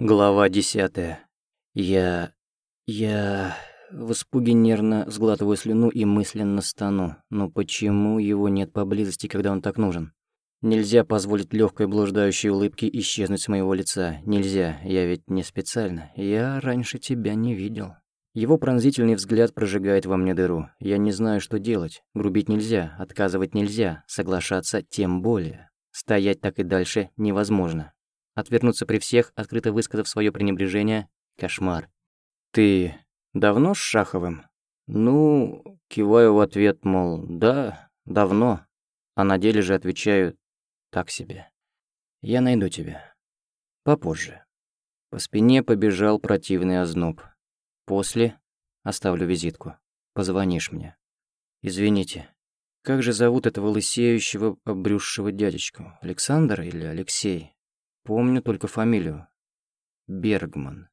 Глава десятая. Я... я... В испуге нервно сглатываю слюну и мысленно стану. Но почему его нет поблизости, когда он так нужен? Нельзя позволить легкой блуждающей улыбке исчезнуть с моего лица. Нельзя, я ведь не специально. Я раньше тебя не видел. Его пронзительный взгляд прожигает во мне дыру. Я не знаю, что делать. Грубить нельзя, отказывать нельзя, соглашаться тем более. Стоять так и дальше невозможно. Отвернуться при всех, открыто высказав свое пренебрежение – кошмар. «Ты давно с Шаховым?» «Ну...» – киваю в ответ, мол, «да, давно». А на деле же отвечаю «так себе». «Я найду тебя. Попозже». По спине побежал противный озноб. После оставлю визитку. Позвонишь мне. Извините, как же зовут этого лысеющего, обрюзшего дядечку? Александр или Алексей? Помню только фамилию. Бергман.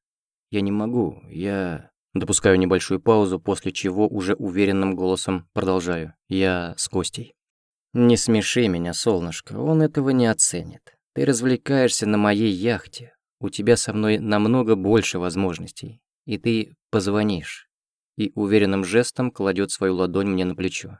Я не могу, я... Допускаю небольшую паузу, после чего уже уверенным голосом продолжаю. Я с Костей. Не смеши меня, солнышко, он этого не оценит. Ты развлекаешься на моей яхте. У тебя со мной намного больше возможностей. И ты позвонишь. И уверенным жестом кладет свою ладонь мне на плечо.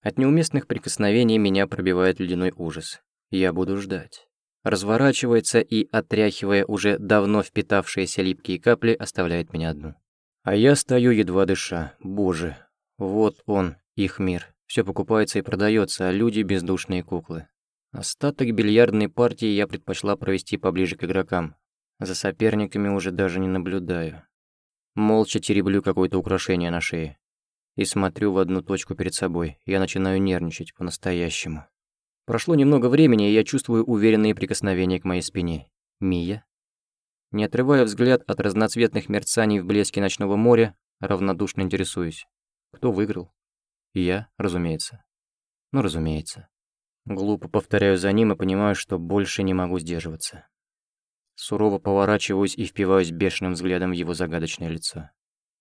От неуместных прикосновений меня пробивает ледяной ужас. Я буду ждать разворачивается и, отряхивая уже давно впитавшиеся липкие капли, оставляет меня одну. А я стою, едва дыша. Боже, вот он, их мир. Все покупается и продается, а люди — бездушные куклы. Остаток бильярдной партии я предпочла провести поближе к игрокам. За соперниками уже даже не наблюдаю. Молча тереблю какое-то украшение на шее. И смотрю в одну точку перед собой. Я начинаю нервничать по-настоящему. Прошло немного времени, и я чувствую уверенные прикосновения к моей спине. Мия? Не отрывая взгляд от разноцветных мерцаний в блеске ночного моря, равнодушно интересуюсь. Кто выиграл? Я, разумеется. Ну, разумеется. Глупо повторяю за ним и понимаю, что больше не могу сдерживаться. Сурово поворачиваюсь и впиваюсь бешеным взглядом в его загадочное лицо.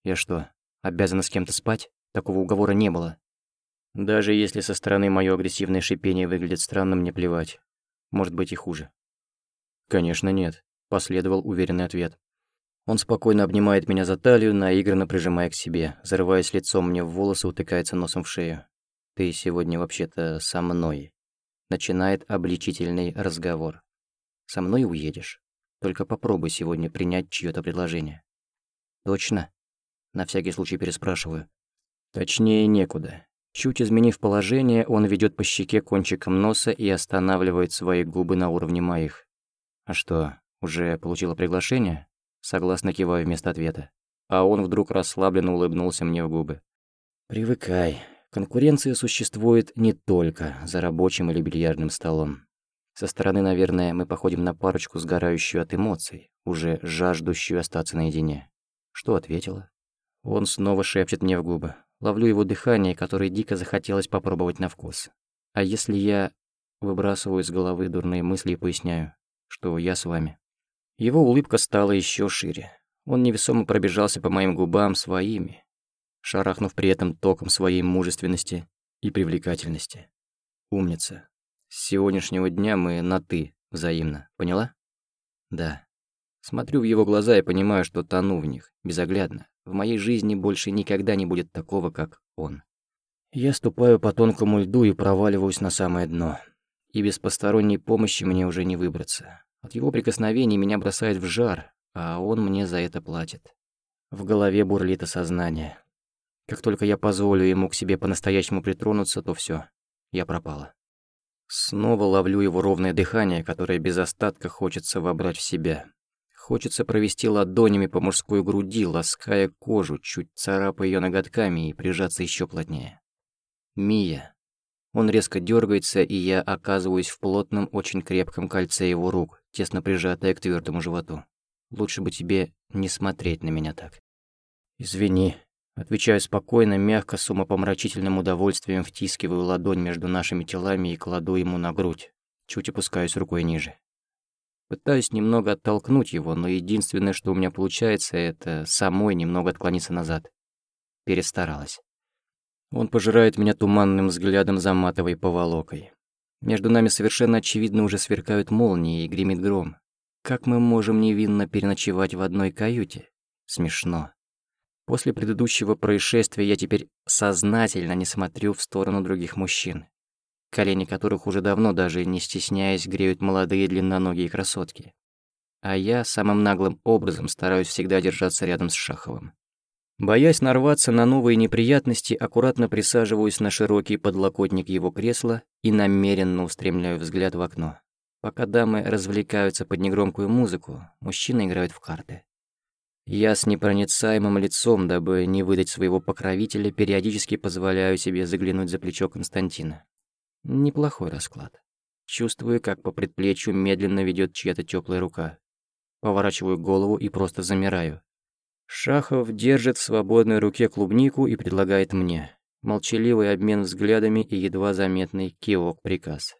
Я что, обязана с кем-то спать? Такого уговора не было. Даже если со стороны моё агрессивное шипение выглядит странным, мне плевать. Может быть и хуже. Конечно, нет, последовал уверенный ответ. Он спокойно обнимает меня за талию, наигранно прижимая к себе, зарываясь лицом мне в волосы, утыкается носом в шею. «Ты сегодня вообще-то со мной». Начинает обличительный разговор. «Со мной уедешь. Только попробуй сегодня принять чьё-то предложение». «Точно?» На всякий случай переспрашиваю. «Точнее некуда. Чуть изменив положение, он ведет по щеке кончиком носа и останавливает свои губы на уровне моих. «А что, уже получила приглашение?» Согласно киваю вместо ответа. А он вдруг расслабленно улыбнулся мне в губы. «Привыкай. Конкуренция существует не только за рабочим или бильярдным столом. Со стороны, наверное, мы походим на парочку, сгорающую от эмоций, уже жаждущую остаться наедине. Что ответила? Он снова шепчет мне в губы. Ловлю его дыхание, которое дико захотелось попробовать на вкус. А если я выбрасываю из головы дурные мысли и поясняю, что я с вами? Его улыбка стала еще шире. Он невесомо пробежался по моим губам своими, шарахнув при этом током своей мужественности и привлекательности. Умница. С сегодняшнего дня мы на «ты» взаимно, поняла? Да. Смотрю в его глаза и понимаю, что тону в них, безоглядно. В моей жизни больше никогда не будет такого, как он. Я ступаю по тонкому льду и проваливаюсь на самое дно. И без посторонней помощи мне уже не выбраться. От его прикосновений меня бросает в жар, а он мне за это платит. В голове бурлит осознание. Как только я позволю ему к себе по-настоящему притронуться, то все, я пропала. Снова ловлю его ровное дыхание, которое без остатка хочется вобрать в себя. Хочется провести ладонями по мужской груди, лаская кожу, чуть царапая ее ноготками и прижаться еще плотнее. Мия. Он резко дергается, и я оказываюсь в плотном, очень крепком кольце его рук, тесно прижатая к твердому животу. Лучше бы тебе не смотреть на меня так. Извини. Отвечаю спокойно, мягко, с умопомрачительным удовольствием втискиваю ладонь между нашими телами и кладу ему на грудь. Чуть опускаюсь рукой ниже. Пытаюсь немного оттолкнуть его, но единственное, что у меня получается, это самой немного отклониться назад. Перестаралась. Он пожирает меня туманным взглядом за матовой поволокой. Между нами совершенно очевидно уже сверкают молнии и гремит гром. как мы можем невинно переночевать в одной каюте? Смешно. После предыдущего происшествия я теперь сознательно не смотрю в сторону других мужчин, колени которых уже давно даже не стесняясь греют молодые длинноногие красотки. А я самым наглым образом стараюсь всегда держаться рядом с Шаховым. Боясь нарваться на новые неприятности, аккуратно присаживаюсь на широкий подлокотник его кресла и намеренно устремляю взгляд в окно. Пока дамы развлекаются под негромкую музыку, мужчины играют в карты. Я с непроницаемым лицом, дабы не выдать своего покровителя, периодически позволяю себе заглянуть за плечо Константина. Неплохой расклад. Чувствую, как по предплечью медленно ведет чья-то теплая рука. Поворачиваю голову и просто замираю. Шахов держит в свободной руке клубнику и предлагает мне. Молчаливый обмен взглядами и едва заметный кивок-приказ.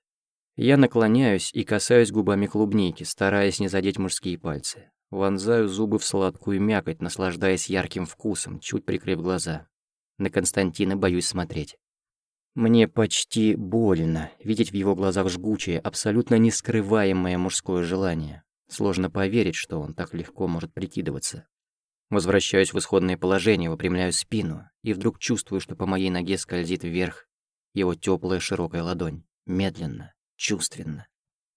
Я наклоняюсь и касаюсь губами клубники, стараясь не задеть мужские пальцы. Вонзаю зубы в сладкую мякоть, наслаждаясь ярким вкусом, чуть прикрыв глаза. На Константина боюсь смотреть. Мне почти больно видеть в его глазах жгучее, абсолютно нескрываемое мужское желание. Сложно поверить, что он так легко может прикидываться. Возвращаюсь в исходное положение, выпрямляю спину, и вдруг чувствую, что по моей ноге скользит вверх его теплая широкая ладонь. Медленно, чувственно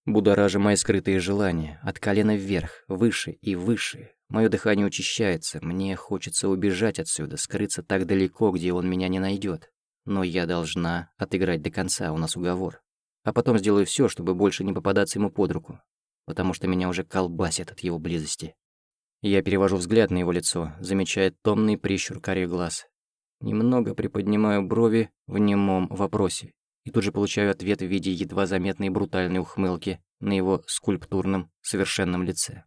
будоража мои скрытые желания, от колена вверх, выше и выше. Мое дыхание учащается, мне хочется убежать отсюда, скрыться так далеко, где он меня не найдет. Но я должна отыграть до конца, у нас уговор. А потом сделаю все, чтобы больше не попадаться ему под руку, потому что меня уже колбасит от его близости. Я перевожу взгляд на его лицо, замечая томный прищур карих глаз. Немного приподнимаю брови в немом вопросе и тут же получаю ответ в виде едва заметной брутальной ухмылки на его скульптурном, совершенном лице.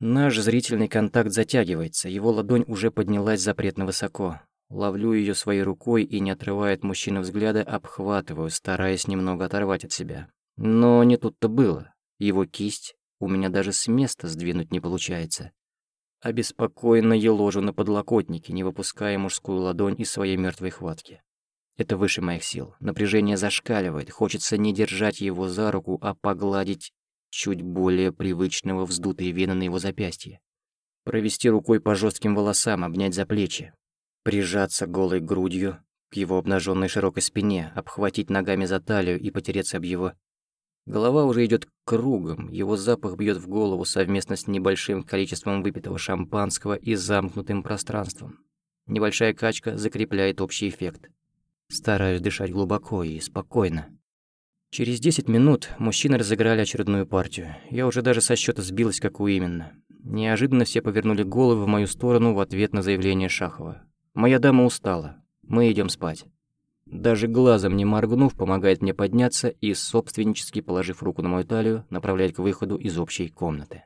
Наш зрительный контакт затягивается, его ладонь уже поднялась запретно высоко. Ловлю ее своей рукой и, не отрывая от мужчины взгляда, обхватываю, стараясь немного оторвать от себя. Но не тут-то было. Его кисть у меня даже с места сдвинуть не получается. Обеспокоенно еложу на подлокотнике, не выпуская мужскую ладонь из своей мертвой хватки. Это выше моих сил. Напряжение зашкаливает. Хочется не держать его за руку, а погладить чуть более привычного вздутые вены на его запястье. Провести рукой по жестким волосам, обнять за плечи. Прижаться голой грудью к его обнаженной широкой спине, обхватить ногами за талию и потереться об его... Голова уже идет кругом, его запах бьет в голову совместно с небольшим количеством выпитого шампанского и замкнутым пространством. Небольшая качка закрепляет общий эффект. Стараюсь дышать глубоко и спокойно. Через 10 минут мужчины разыграли очередную партию. Я уже даже со счета сбилась, какую именно. Неожиданно все повернули головы в мою сторону в ответ на заявление Шахова. «Моя дама устала. Мы идем спать». Даже глазом не моргнув, помогает мне подняться и, собственнически положив руку на мою талию, направляет к выходу из общей комнаты.